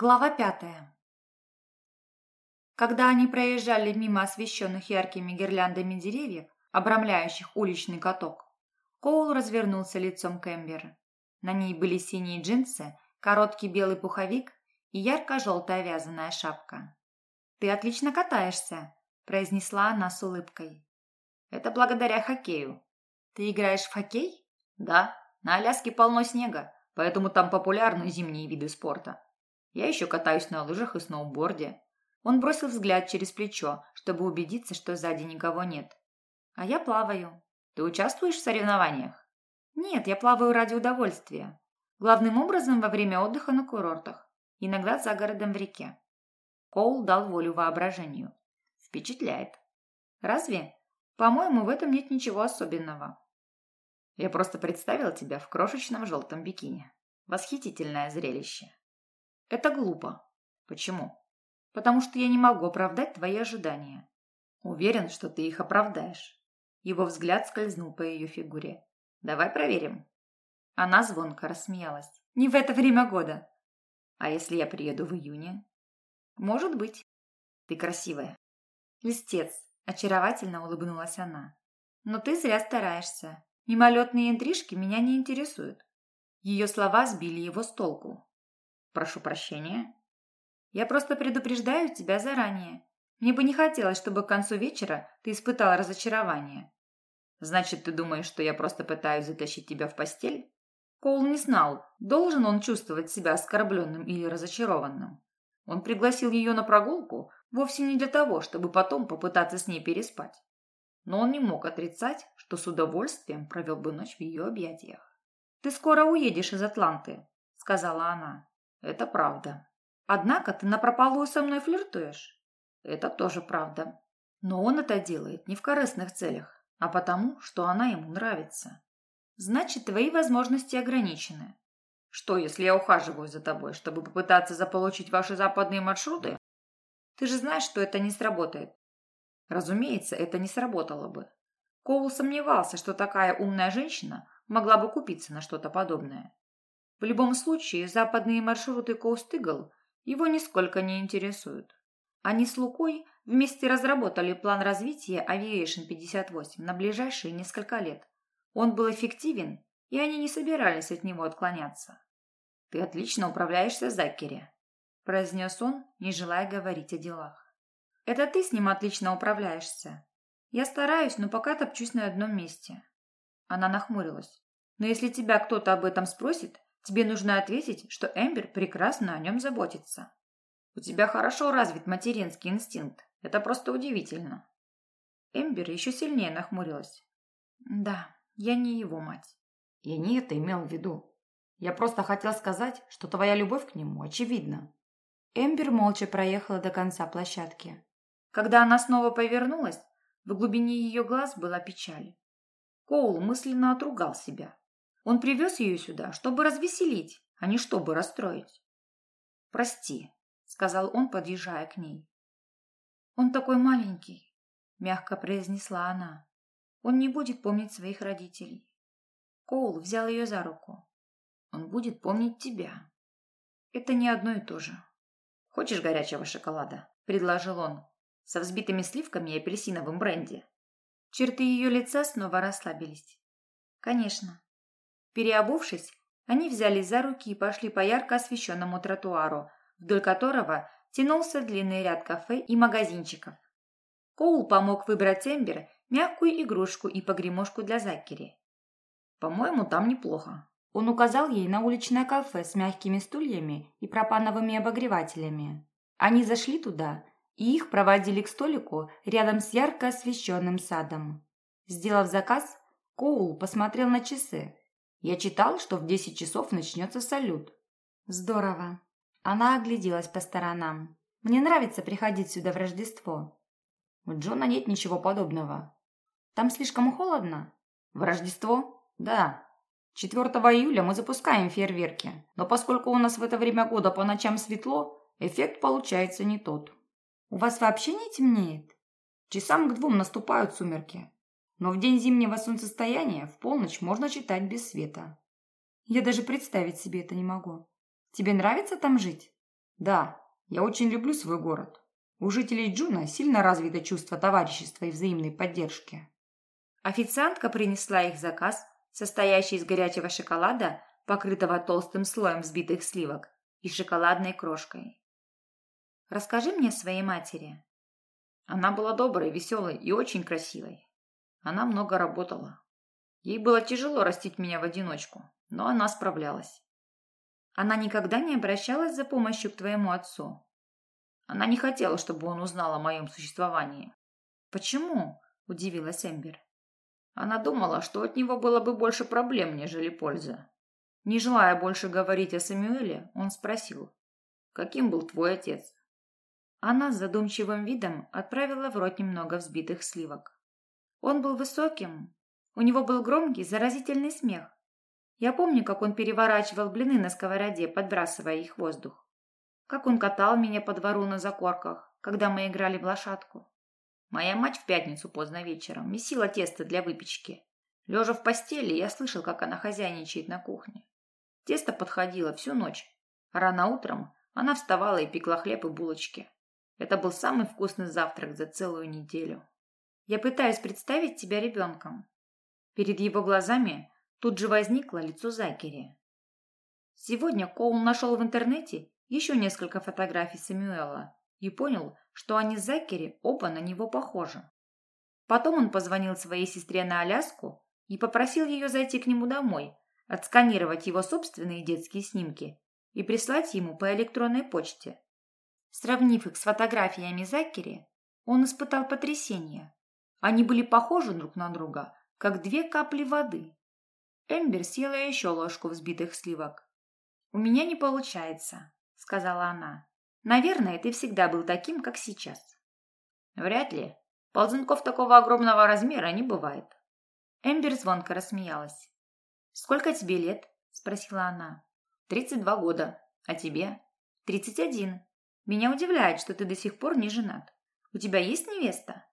Глава пятая. Когда они проезжали мимо освещенных яркими гирляндами деревьев, обрамляющих уличный каток, Коул развернулся лицом к Эмбер. На ней были синие джинсы, короткий белый пуховик и ярко-желтая вязаная шапка. «Ты отлично катаешься», – произнесла она с улыбкой. «Это благодаря хоккею». «Ты играешь в хоккей?» «Да, на Аляске полно снега, поэтому там популярны зимние виды спорта». Я еще катаюсь на лыжах и сноуборде. Он бросил взгляд через плечо, чтобы убедиться, что сзади никого нет. А я плаваю. Ты участвуешь в соревнованиях? Нет, я плаваю ради удовольствия. Главным образом во время отдыха на курортах. Иногда за городом в реке. Коул дал волю воображению. Впечатляет. Разве? По-моему, в этом нет ничего особенного. Я просто представил тебя в крошечном желтом бикини. Восхитительное зрелище. Это глупо. Почему? Потому что я не могу оправдать твои ожидания. Уверен, что ты их оправдаешь. Его взгляд скользнул по ее фигуре. Давай проверим. Она звонко рассмеялась. Не в это время года. А если я приеду в июне? Может быть. Ты красивая. Листец. Очаровательно улыбнулась она. Но ты зря стараешься. Мимолетные интрижки меня не интересуют. Ее слова сбили его с толку. Прошу прощения. Я просто предупреждаю тебя заранее. Мне бы не хотелось, чтобы к концу вечера ты испытала разочарование. Значит, ты думаешь, что я просто пытаюсь затащить тебя в постель? Коул не знал, должен он чувствовать себя оскорбленным или разочарованным. Он пригласил ее на прогулку вовсе не для того, чтобы потом попытаться с ней переспать. Но он не мог отрицать, что с удовольствием провел бы ночь в ее объятиях. «Ты скоро уедешь из Атланты», — сказала она. Это правда. Однако ты напропалую со мной флиртуешь. Это тоже правда. Но он это делает не в корыстных целях, а потому, что она ему нравится. Значит, твои возможности ограничены. Что, если я ухаживаю за тобой, чтобы попытаться заполучить ваши западные маршруты? Ты же знаешь, что это не сработает. Разумеется, это не сработало бы. Коул сомневался, что такая умная женщина могла бы купиться на что-то подобное. В любом случае, западные маршруты Коустыгл его нисколько не интересуют. Они с Лукой вместе разработали план развития Aviation 58 на ближайшие несколько лет. Он был эффективен, и они не собирались от него отклоняться. «Ты отлично управляешься, Закери», – произнес он, не желая говорить о делах. «Это ты с ним отлично управляешься. Я стараюсь, но пока топчусь на одном месте». Она нахмурилась. «Но если тебя кто-то об этом спросит, Тебе нужно ответить, что Эмбер прекрасно о нем заботится. У тебя хорошо развит материнский инстинкт. Это просто удивительно. Эмбер еще сильнее нахмурилась. Да, я не его мать. Я не это имел в виду. Я просто хотел сказать, что твоя любовь к нему очевидна. Эмбер молча проехала до конца площадки. Когда она снова повернулась, в глубине ее глаз была печаль. Коул мысленно отругал себя. Он привез ее сюда, чтобы развеселить, а не чтобы расстроить. «Прости», — сказал он, подъезжая к ней. «Он такой маленький», — мягко произнесла она. «Он не будет помнить своих родителей». Коул взял ее за руку. «Он будет помнить тебя». «Это не одно и то же». «Хочешь горячего шоколада?» – предложил он. «Со взбитыми сливками и апельсиновым бренди». Черты ее лица снова расслабились. «Конечно», Переобувшись, они взялись за руки и пошли по ярко освещенному тротуару, вдоль которого тянулся длинный ряд кафе и магазинчиков. Коул помог выбрать Эмбер мягкую игрушку и погремушку для Закери. «По-моему, там неплохо». Он указал ей на уличное кафе с мягкими стульями и пропановыми обогревателями. Они зашли туда, и их проводили к столику рядом с ярко освещенным садом. Сделав заказ, Коул посмотрел на часы. Я читал, что в десять часов начнется салют. Здорово. Она огляделась по сторонам. Мне нравится приходить сюда в Рождество. У Джона нет ничего подобного. Там слишком холодно. В Рождество? Да. 4 июля мы запускаем фейерверки. Но поскольку у нас в это время года по ночам светло, эффект получается не тот. У вас вообще не темнеет? Часам к двум наступают сумерки. Но в день зимнего солнцестояния в полночь можно читать без света. Я даже представить себе это не могу. Тебе нравится там жить? Да, я очень люблю свой город. У жителей Джуна сильно развито чувство товарищества и взаимной поддержки. Официантка принесла их заказ, состоящий из горячего шоколада, покрытого толстым слоем взбитых сливок, и шоколадной крошкой. «Расскажи мне о своей матери». Она была доброй, веселой и очень красивой. Она много работала. Ей было тяжело растить меня в одиночку, но она справлялась. Она никогда не обращалась за помощью к твоему отцу? Она не хотела, чтобы он узнал о моем существовании. Почему? Удивилась Эмбер. Она думала, что от него было бы больше проблем, нежели пользы. Не желая больше говорить о Самюэле, он спросил, «Каким был твой отец?» Она с задумчивым видом отправила в рот немного взбитых сливок. Он был высоким. У него был громкий, заразительный смех. Я помню, как он переворачивал блины на сковороде, подбрасывая их в воздух. Как он катал меня по двору на закорках, когда мы играли в лошадку. Моя мать в пятницу поздно вечером месила тесто для выпечки. Лежа в постели, я слышал, как она хозяйничает на кухне. Тесто подходило всю ночь. рано утром она вставала и пекла хлеб и булочки. Это был самый вкусный завтрак за целую неделю. Я пытаюсь представить тебя ребенком. Перед его глазами тут же возникло лицо Закери. Сегодня Коул нашел в интернете еще несколько фотографий Сэмюэла и понял, что они с Закери оба на него похожи. Потом он позвонил своей сестре на Аляску и попросил ее зайти к нему домой, отсканировать его собственные детские снимки и прислать ему по электронной почте. Сравнив их с фотографиями Закери, он испытал потрясение. Они были похожи друг на друга, как две капли воды. Эмбер съела еще ложку взбитых сливок. «У меня не получается», — сказала она. «Наверное, ты всегда был таким, как сейчас». «Вряд ли. Ползунков такого огромного размера не бывает». Эмбер звонко рассмеялась. «Сколько тебе лет?» – спросила она. «Тридцать два года. А тебе?» «Тридцать один. Меня удивляет, что ты до сих пор не женат. У тебя есть невеста?»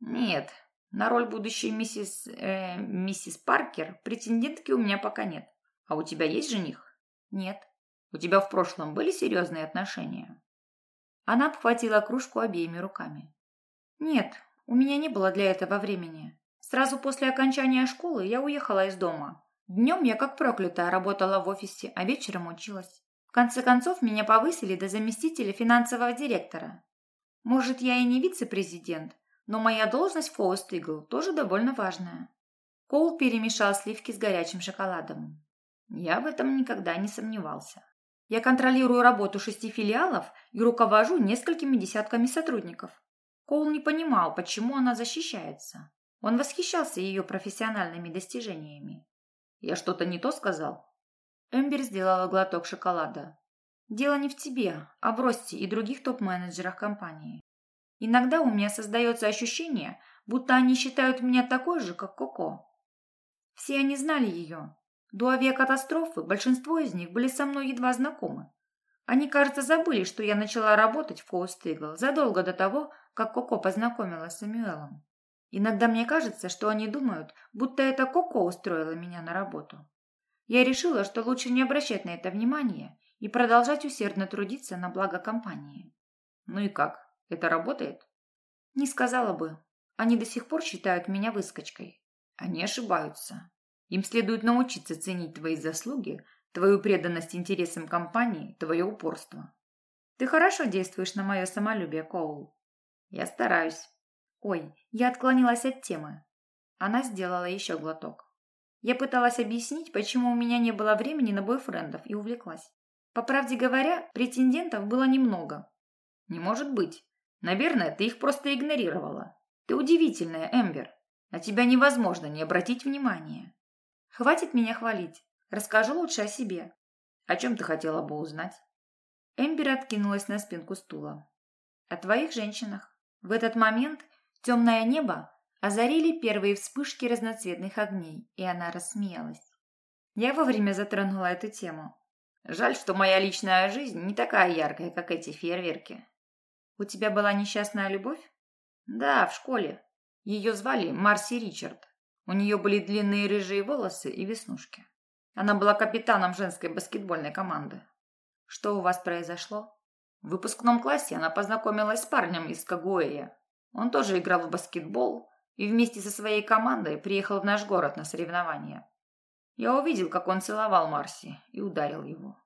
«Нет. На роль будущей миссис... Э, миссис Паркер претендентки у меня пока нет. А у тебя есть жених?» «Нет». «У тебя в прошлом были серьезные отношения?» Она обхватила кружку обеими руками. «Нет, у меня не было для этого времени. Сразу после окончания школы я уехала из дома. Днем я как проклятая работала в офисе, а вечером училась. В конце концов, меня повысили до заместителя финансового директора. Может, я и не вице-президент, но моя должность в Фоуст Игл тоже довольно важная. Коул перемешал сливки с горячим шоколадом. Я в этом никогда не сомневался. Я контролирую работу шести филиалов и руковожу несколькими десятками сотрудников. Коул не понимал, почему она защищается. Он восхищался ее профессиональными достижениями. Я что-то не то сказал? Эмбер сделала глоток шоколада. Дело не в тебе, а в Росте и других топ-менеджерах компании. Иногда у меня создается ощущение, будто они считают меня такой же, как Коко. Все они знали ее. До авиакатастрофы большинство из них были со мной едва знакомы. Они, кажется, забыли, что я начала работать в Коуст Игл задолго до того, как Коко познакомилась с Самюэлом. Иногда мне кажется, что они думают, будто это Коко устроила меня на работу. Я решила, что лучше не обращать на это внимания и продолжать усердно трудиться на благо компании. Ну и как? Это работает? Не сказала бы. Они до сих пор считают меня выскочкой. Они ошибаются. Им следует научиться ценить твои заслуги, твою преданность интересам компании, твое упорство. Ты хорошо действуешь на мое самолюбие, Коул. Я стараюсь. Ой, я отклонилась от темы. Она сделала еще глоток. Я пыталась объяснить, почему у меня не было времени на бойфрендов и увлеклась. По правде говоря, претендентов было немного. Не может быть. Наверное, ты их просто игнорировала. Ты удивительная, Эмбер. На тебя невозможно не обратить внимания. Хватит меня хвалить. Расскажу лучше о себе. О чем ты хотела бы узнать? Эмбер откинулась на спинку стула. О твоих женщинах. В этот момент темное небо озарили первые вспышки разноцветных огней, и она рассмеялась. Я вовремя затронула эту тему. Жаль, что моя личная жизнь не такая яркая, как эти фейерверки. У тебя была несчастная любовь? Да, в школе. Ее звали Марси Ричард. У нее были длинные рыжие волосы и веснушки. Она была капитаном женской баскетбольной команды. Что у вас произошло? В выпускном классе она познакомилась с парнем из Кагуэя. Он тоже играл в баскетбол и вместе со своей командой приехал в наш город на соревнования. Я увидел, как он целовал Марси и ударил его.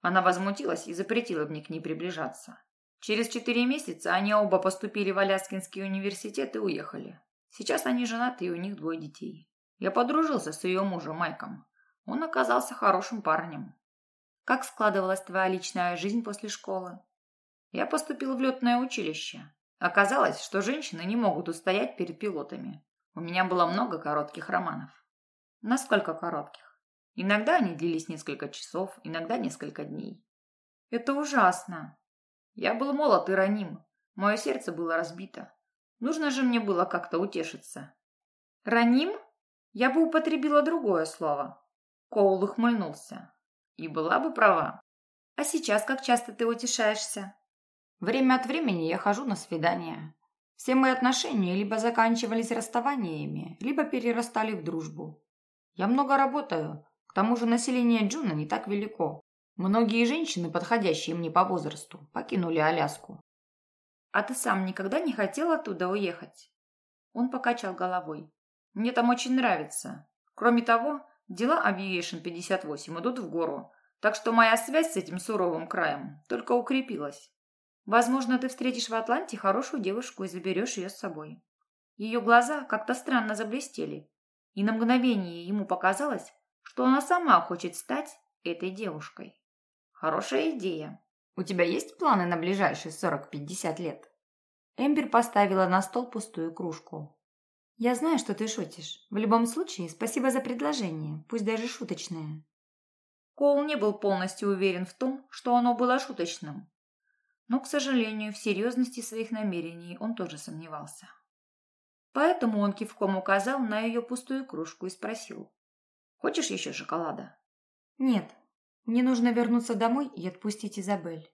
Она возмутилась и запретила мне к ней приближаться. Через четыре месяца они оба поступили в Аляскинский университет и уехали. Сейчас они женаты, и у них двое детей. Я подружился с ее мужем Майком. Он оказался хорошим парнем. Как складывалась твоя личная жизнь после школы? Я поступил в летное училище. Оказалось, что женщины не могут устоять перед пилотами. У меня было много коротких романов. Насколько коротких? Иногда они длились несколько часов, иногда несколько дней. Это ужасно. Я был молод и раним. Мое сердце было разбито. Нужно же мне было как-то утешиться. Раним? Я бы употребила другое слово. Коул ухмыльнулся. И была бы права. А сейчас как часто ты утешаешься? Время от времени я хожу на свидания. Все мои отношения либо заканчивались расставаниями, либо перерастали в дружбу. Я много работаю, к тому же население Джуна не так велико. Многие женщины, подходящие мне по возрасту, покинули Аляску. А ты сам никогда не хотел оттуда уехать? Он покачал головой. Мне там очень нравится. Кроме того, дела Aviation 58 идут в гору, так что моя связь с этим суровым краем только укрепилась. Возможно, ты встретишь в Атланте хорошую девушку и заберешь ее с собой. Ее глаза как-то странно заблестели, и на мгновение ему показалось, что она сама хочет стать этой девушкой. Хорошая идея. У тебя есть планы на ближайшие 40-50 лет? Эмбер поставила на стол пустую кружку. Я знаю, что ты шутишь. В любом случае, спасибо за предложение, пусть даже шуточное. Коул не был полностью уверен в том, что оно было шуточным, но, к сожалению, в серьезности своих намерений он тоже сомневался. Поэтому он кивком указал на ее пустую кружку и спросил. «Хочешь еще шоколада?» «Нет. Мне нужно вернуться домой и отпустить Изабель.